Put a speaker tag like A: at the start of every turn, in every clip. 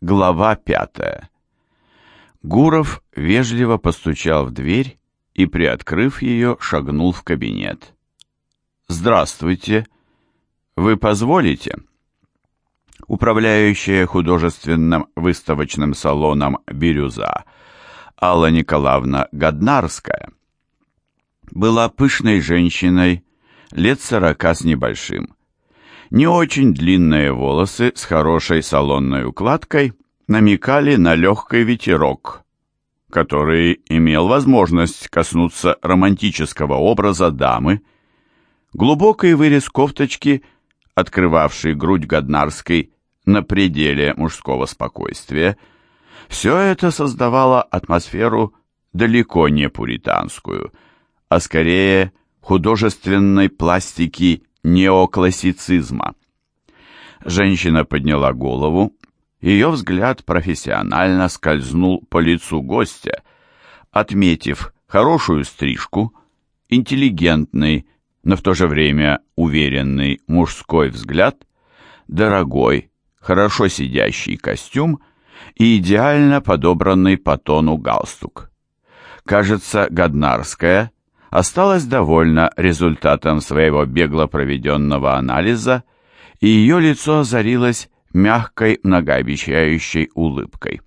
A: Глава пятая. Гуров вежливо постучал в дверь и, приоткрыв ее, шагнул в кабинет. «Здравствуйте. Вы позволите?» Управляющая художественным выставочным салоном «Бирюза» Алла Николаевна Годнарская была пышной женщиной, лет сорока с небольшим. Не очень длинные волосы с хорошей салонной укладкой намекали на легкий ветерок, который имел возможность коснуться романтического образа дамы. Глубокий вырез кофточки, открывавший грудь Годнарской на пределе мужского спокойствия, все это создавало атмосферу далеко не пуританскую, а скорее художественной пластики неоклассицизма. Женщина подняла голову, ее взгляд профессионально скользнул по лицу гостя, отметив хорошую стрижку, интеллигентный, но в то же время уверенный мужской взгляд, дорогой, хорошо сидящий костюм и идеально подобранный по тону галстук. Кажется, Годнарская осталась довольна результатом своего бегло проведенного анализа, и ее лицо озарилось мягкой многообещающей улыбкой.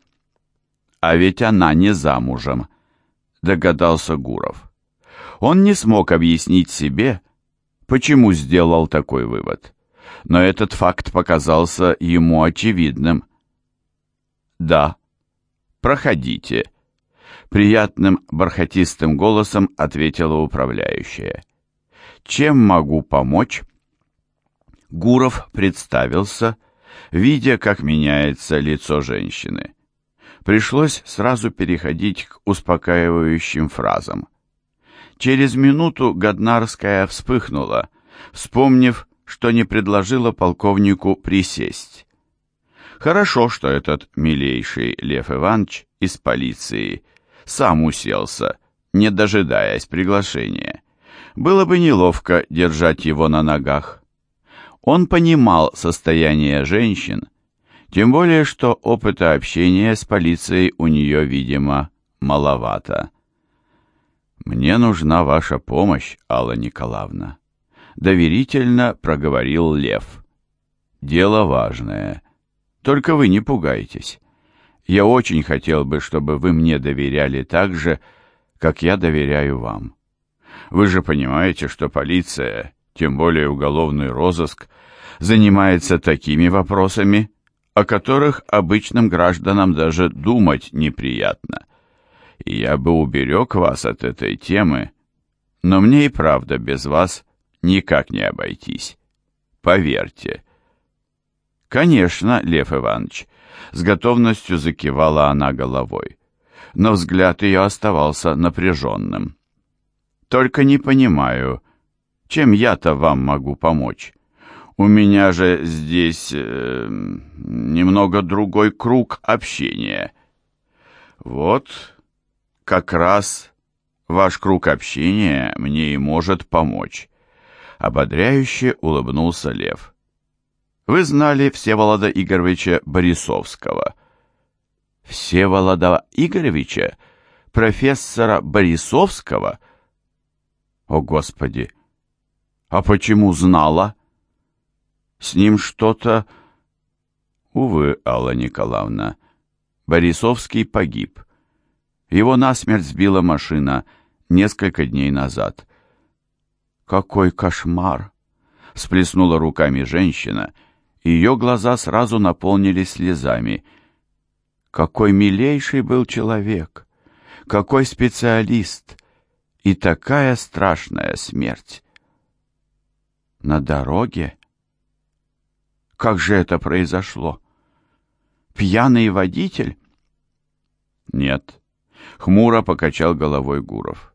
A: «А ведь она не замужем», — догадался Гуров. Он не смог объяснить себе, почему сделал такой вывод, но этот факт показался ему очевидным. «Да, проходите», Приятным бархатистым голосом ответила управляющая. «Чем могу помочь?» Гуров представился, видя, как меняется лицо женщины. Пришлось сразу переходить к успокаивающим фразам. Через минуту Годнарская вспыхнула, вспомнив, что не предложила полковнику присесть. Хорошо, что этот милейший Лев Иванович из полиции сам уселся, не дожидаясь приглашения. Было бы неловко держать его на ногах. Он понимал состояние женщин, тем более что опыта общения с полицией у нее, видимо, маловато. «Мне нужна ваша помощь, Алла Николаевна», — доверительно проговорил Лев. «Дело важное. Только вы не пугайтесь. Я очень хотел бы, чтобы вы мне доверяли так же, как я доверяю вам. Вы же понимаете, что полиция, тем более уголовный розыск, занимается такими вопросами, о которых обычным гражданам даже думать неприятно. И я бы уберег вас от этой темы, но мне и правда без вас никак не обойтись. Поверьте. Конечно, Лев Иванович, с готовностью закивала она головой. Но взгляд ее оставался напряженным. «Только не понимаю, чем я-то вам могу помочь? У меня же здесь э, немного другой круг общения». «Вот, как раз ваш круг общения мне и может помочь», — ободряюще улыбнулся Лев. Вы знали Всеволода Игоревича Борисовского. Всеволода Игоревича? Профессора Борисовского? О, Господи! А почему знала? С ним что-то... Увы, Алла Николаевна, Борисовский погиб. Его насмерть сбила машина несколько дней назад. Какой кошмар! Сплеснула руками женщина — ее глаза сразу наполнились слезами. Какой милейший был человек! Какой специалист! И такая страшная смерть! На дороге? Как же это произошло? Пьяный водитель? Нет. Хмуро покачал головой Гуров.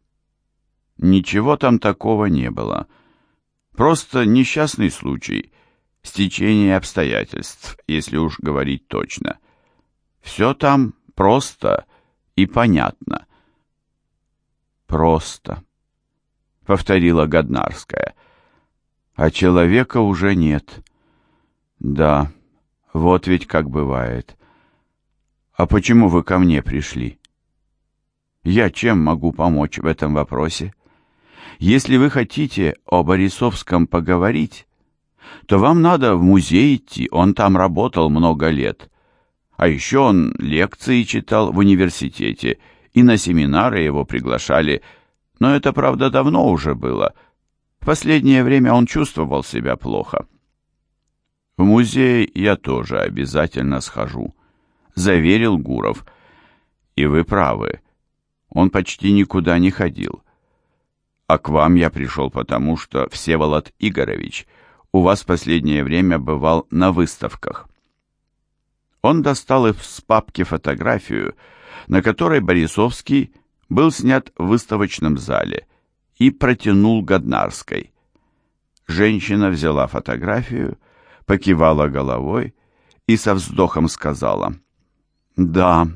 A: Ничего там такого не было. Просто несчастный случай — стечение обстоятельств, если уж говорить точно. Все там просто и понятно. Просто, повторила Годнарская. А человека уже нет. Да, вот ведь как бывает. «А почему вы ко мне пришли?» «Я чем могу помочь в этом вопросе? Если вы хотите о Борисовском поговорить, то вам надо в музей идти, он там работал много лет. А еще он лекции читал в университете, и на семинары его приглашали, но это, правда, давно уже было. В последнее время он чувствовал себя плохо. В музей я тоже обязательно схожу, заверил Гуров. И вы правы, он почти никуда не ходил. А к вам я пришел потому, что Всеволод Игорович у вас последнее время бывал на выставках. Он достал из папки фотографию, на которой Борисовский был снят в выставочном зале, и протянул Годнарской. Женщина взяла фотографию, покивала головой и со вздохом сказала, «Да,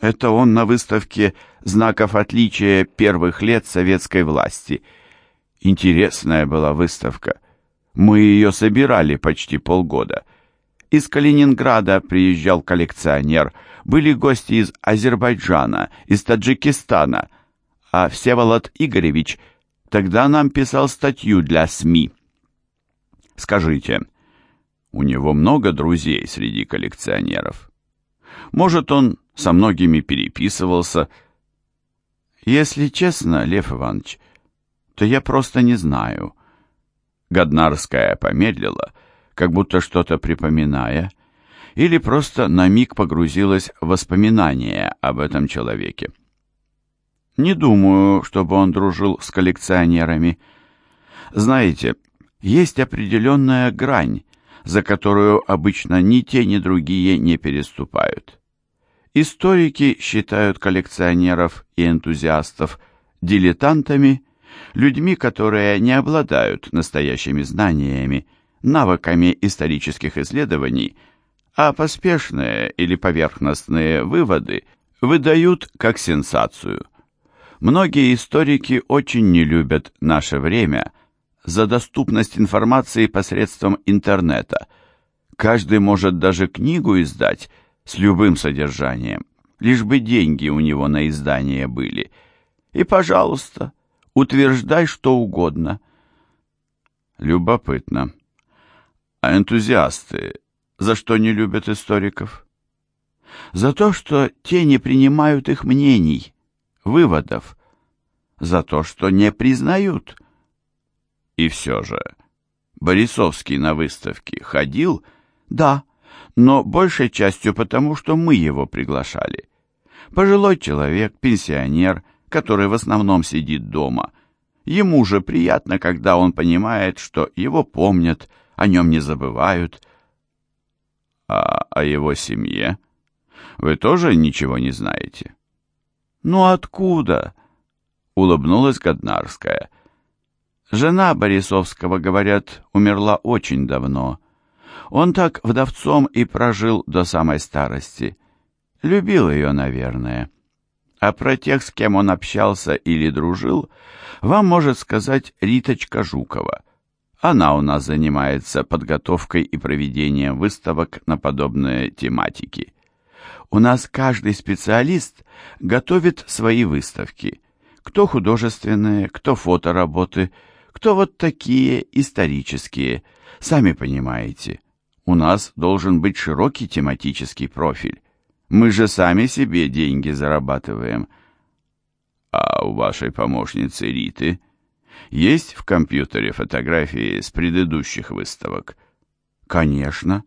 A: это он на выставке знаков отличия первых лет советской власти. Интересная была выставка. Мы ее собирали почти полгода. Из Калининграда приезжал коллекционер, были гости из Азербайджана, из Таджикистана, а Всеволод Игоревич тогда нам писал статью для СМИ. Скажите, у него много друзей среди коллекционеров? Может, он со многими переписывался? Если честно, Лев Иванович, то я просто не знаю. Годнарская помедлила, как будто что-то припоминая, или просто на миг погрузилась в воспоминания об этом человеке. Не думаю, чтобы он дружил с коллекционерами. Знаете, есть определенная грань, за которую обычно ни те, ни другие не переступают. Историки считают коллекционеров и энтузиастов дилетантами, людьми, которые не обладают настоящими знаниями, навыками исторических исследований, а поспешные или поверхностные выводы выдают как сенсацию. Многие историки очень не любят наше время за доступность информации посредством интернета. Каждый может даже книгу издать с любым содержанием, лишь бы деньги у него на издание были. И, пожалуйста, утверждай что угодно. Любопытно. А энтузиасты за что не любят историков? За то, что те не принимают их мнений, выводов, за то, что не признают. И все же, Борисовский на выставке ходил? Да, но большей частью потому, что мы его приглашали. Пожилой человек, пенсионер, который в основном сидит дома. Ему же приятно, когда он понимает, что его помнят, о нем не забывают. А о его семье вы тоже ничего не знаете? Ну откуда? Улыбнулась Годнарская. Жена Борисовского, говорят, умерла очень давно. Он так вдовцом и прожил до самой старости. Любил ее, наверное. А про тех, с кем он общался или дружил, вам может сказать Риточка Жукова. Она у нас занимается подготовкой и проведением выставок на подобные тематики. У нас каждый специалист готовит свои выставки. Кто художественные, кто фотоработы, кто вот такие исторические. Сами понимаете. У нас должен быть широкий тематический профиль. Мы же сами себе деньги зарабатываем. А у вашей помощницы Риты есть в компьютере фотографии с предыдущих выставок? Конечно.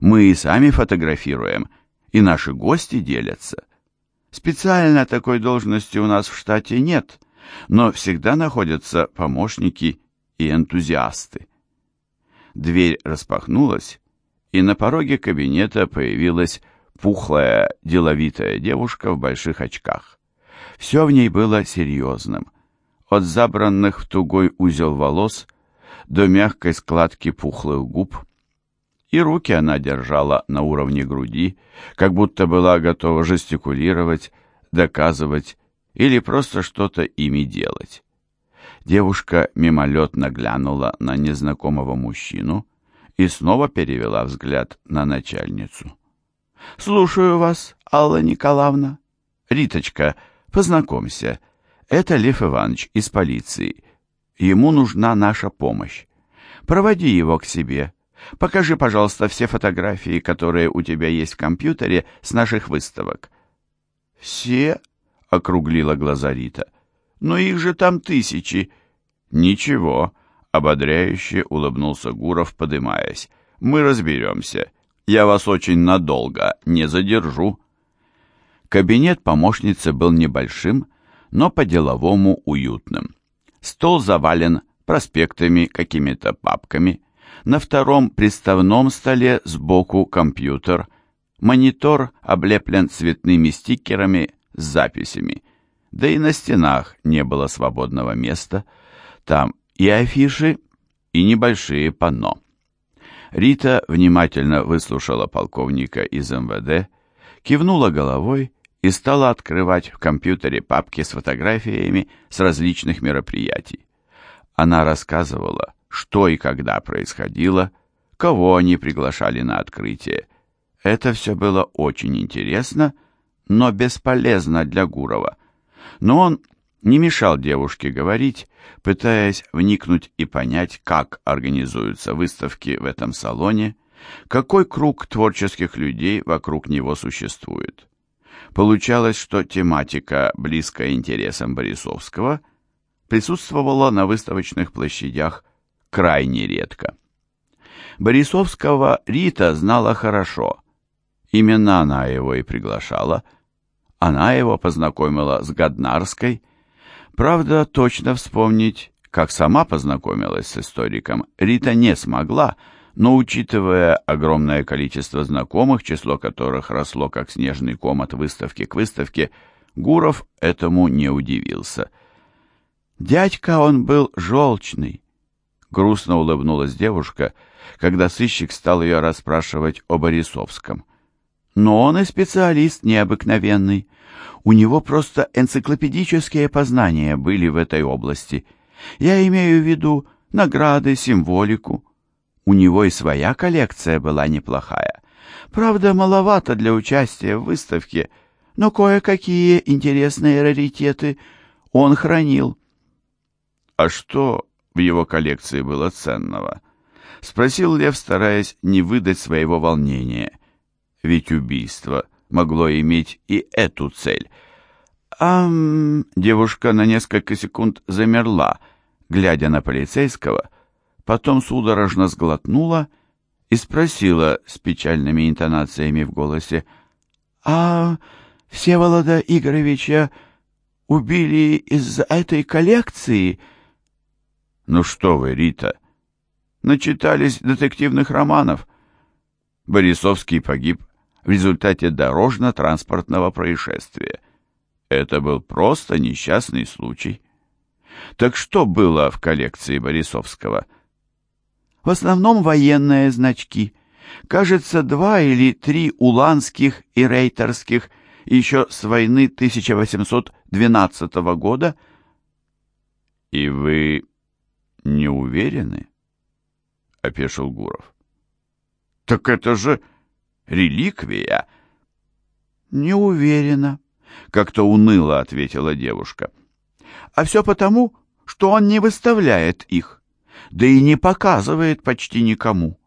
A: Мы и сами фотографируем, и наши гости делятся. Специально такой должности у нас в штате нет, но всегда находятся помощники и энтузиасты. Дверь распахнулась, и на пороге кабинета появилась пухлая, деловитая девушка в больших очках. Все в ней было серьезным, от забранных в тугой узел волос до мягкой складки пухлых губ. И руки она держала на уровне груди, как будто была готова жестикулировать, доказывать или просто что-то ими делать. Девушка мимолетно глянула на незнакомого мужчину, и снова перевела взгляд на начальницу. «Слушаю вас, Алла Николаевна. Риточка, познакомься. Это Лев Иванович из полиции. Ему нужна наша помощь. Проводи его к себе. Покажи, пожалуйста, все фотографии, которые у тебя есть в компьютере с наших выставок. Все? округлила глаза Рита. Но их же там тысячи. Ничего, ободряюще улыбнулся Гуров, подымаясь. Мы разберемся. Я вас очень надолго не задержу. Кабинет помощницы был небольшим, но по-деловому уютным. Стол завален проспектами, какими-то папками. На втором приставном столе сбоку компьютер. Монитор облеплен цветными стикерами с записями. Да и на стенах не было свободного места. Там и афиши, и небольшие панно. Рита внимательно выслушала полковника из МВД, кивнула головой и стала открывать в компьютере папки с фотографиями с различных мероприятий. Она рассказывала, что и когда происходило, кого они приглашали на открытие. Это все было очень интересно, но бесполезно для Гурова. Но он не мешал девушке говорить, пытаясь вникнуть и понять, как организуются выставки в этом салоне, какой круг творческих людей вокруг него существует. Получалось, что тематика, близкая интересам Борисовского, присутствовала на выставочных площадях крайне редко. Борисовского Рита знала хорошо. Именно она его и приглашала. Она его познакомила с Гаднарской. Правда, точно вспомнить, как сама познакомилась с историком, Рита не смогла, но учитывая огромное количество знакомых, число которых росло как снежный ком от выставки к выставке, Гуров этому не удивился. «Дядька он был желчный», — грустно улыбнулась девушка, когда сыщик стал ее расспрашивать о Борисовском. «Но он и специалист необыкновенный. У него просто энциклопедические познания были в этой области. Я имею в виду награды, символику». У него и своя коллекция была неплохая. Правда, маловато для участия в выставке, но кое-какие интересные раритеты он хранил. «А что в его коллекции было ценного?» — спросил Лев, стараясь не выдать своего волнения. Ведь убийство могло иметь и эту цель. «Ам...» — девушка на несколько секунд замерла, глядя на полицейского — потом судорожно сглотнула и спросила с печальными интонациями в голосе, «А Всеволода Игоревича убили из-за этой коллекции?» «Ну что вы, Рита, начитались детективных романов. Борисовский погиб в результате дорожно-транспортного происшествия. Это был просто несчастный случай. Так что было в коллекции Борисовского?» В основном военные значки. Кажется, два или три уланских и рейтерских еще с войны 1812 года. И вы не уверены? — опешил Гуров. «Так это же реликвия!» «Не уверена», — как-то уныло ответила девушка. «А все потому, что он не выставляет их да и не показывает почти никому.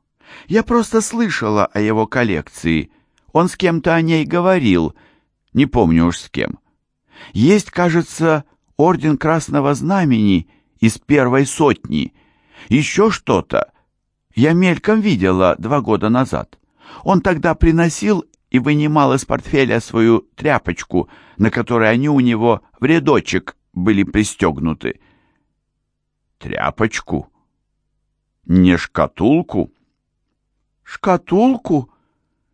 A: Я просто слышала о его коллекции. Он с кем-то о ней говорил, не помню уж с кем. Есть, кажется, орден Красного Знамени из первой сотни. Еще что-то. Я мельком видела два года назад. Он тогда приносил и вынимал из портфеля свою тряпочку, на которой они у него в рядочек были пристегнуты. Тряпочку? Не шкатулку? Шкатулку?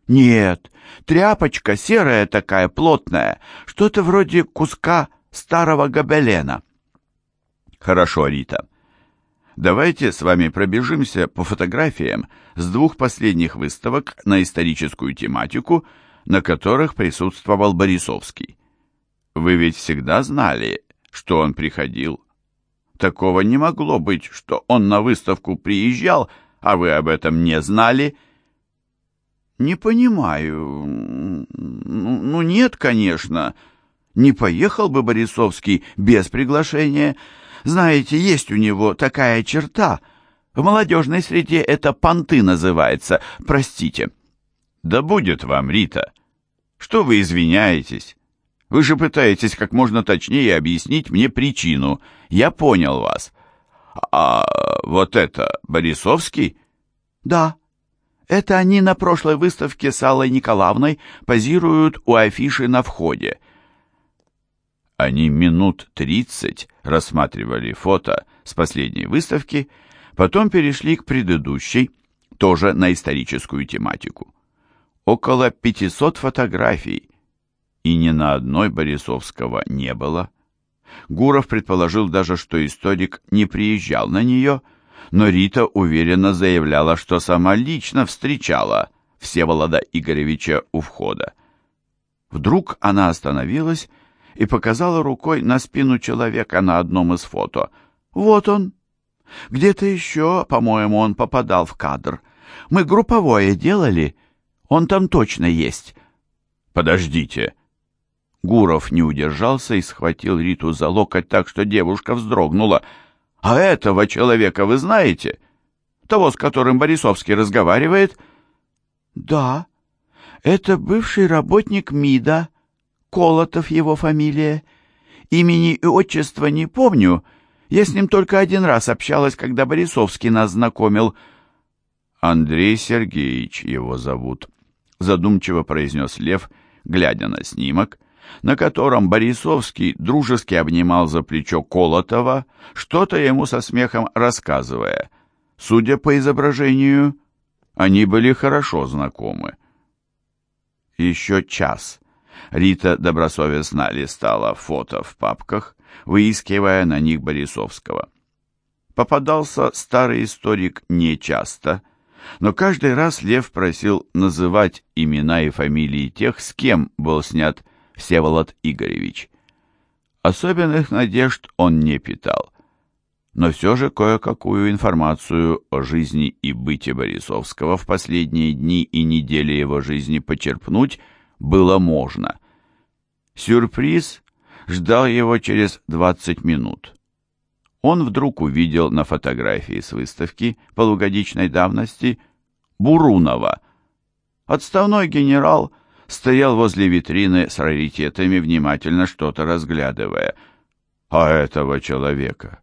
A: Нет, тряпочка серая такая, плотная, что-то вроде куска старого гобелена. Хорошо, Рита. Давайте с вами пробежимся по фотографиям с двух последних выставок на историческую тематику, на которых присутствовал Борисовский. Вы ведь всегда знали, что он приходил Такого не могло быть, что он на выставку приезжал, а вы об этом не знали. Не понимаю. Ну, ну нет, конечно. Не поехал бы Борисовский без приглашения. Знаете, есть у него такая черта. В молодежной среде это понты называется. Простите. Да будет вам, Рита. Что вы извиняетесь? Вы же пытаетесь как можно точнее объяснить мне причину. Я понял вас. А вот это Борисовский? Да. Это они на прошлой выставке с Аллой Николаевной позируют у афиши на входе. Они минут тридцать рассматривали фото с последней выставки, потом перешли к предыдущей, тоже на историческую тематику. Около 500 фотографий, и ни на одной Борисовского не было. Гуров предположил даже, что историк не приезжал на нее, но Рита уверенно заявляла, что сама лично встречала Всеволода Игоревича у входа. Вдруг она остановилась и показала рукой на спину человека на одном из фото. «Вот он!» «Где-то еще, по-моему, он попадал в кадр. Мы групповое делали. Он там точно есть». «Подождите!» Гуров не удержался и схватил Риту за локоть так, что девушка вздрогнула. «А этого человека вы знаете? Того, с которым Борисовский разговаривает?» «Да, это бывший работник МИДа, Колотов его фамилия. Имени и отчества не помню, я с ним только один раз общалась, когда Борисовский нас знакомил». «Андрей Сергеевич его зовут», — задумчиво произнес Лев, глядя на снимок — на котором Борисовский дружески обнимал за плечо Колотова, что-то ему со смехом рассказывая. Судя по изображению, они были хорошо знакомы. Еще час. Рита добросовестно листала фото в папках, выискивая на них Борисовского. Попадался старый историк нечасто, но каждый раз Лев просил называть имена и фамилии тех, с кем был снят Всеволод Игоревич. Особенных надежд он не питал, но все же кое-какую информацию о жизни и быте Борисовского в последние дни и недели его жизни почерпнуть было можно. Сюрприз ждал его через 20 минут. Он вдруг увидел на фотографии с выставки полугодичной давности Бурунова. Отставной генерал – стоял возле витрины с раритетами, внимательно что-то разглядывая. «А этого человека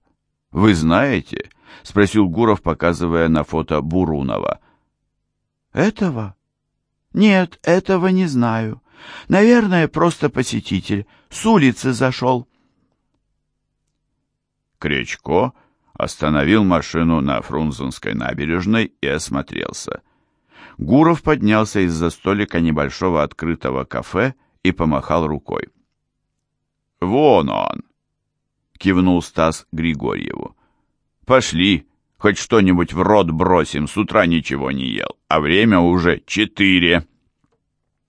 A: вы знаете?» — спросил Гуров, показывая на фото Бурунова. «Этого? Нет, этого не знаю. Наверное, просто посетитель. С улицы зашел». Кречко остановил машину на Фрунзенской набережной и осмотрелся. Гуров поднялся из-за столика небольшого открытого кафе и помахал рукой. «Вон он!» — кивнул Стас Григорьеву. «Пошли, хоть что-нибудь в рот бросим, с утра ничего не ел, а время уже четыре».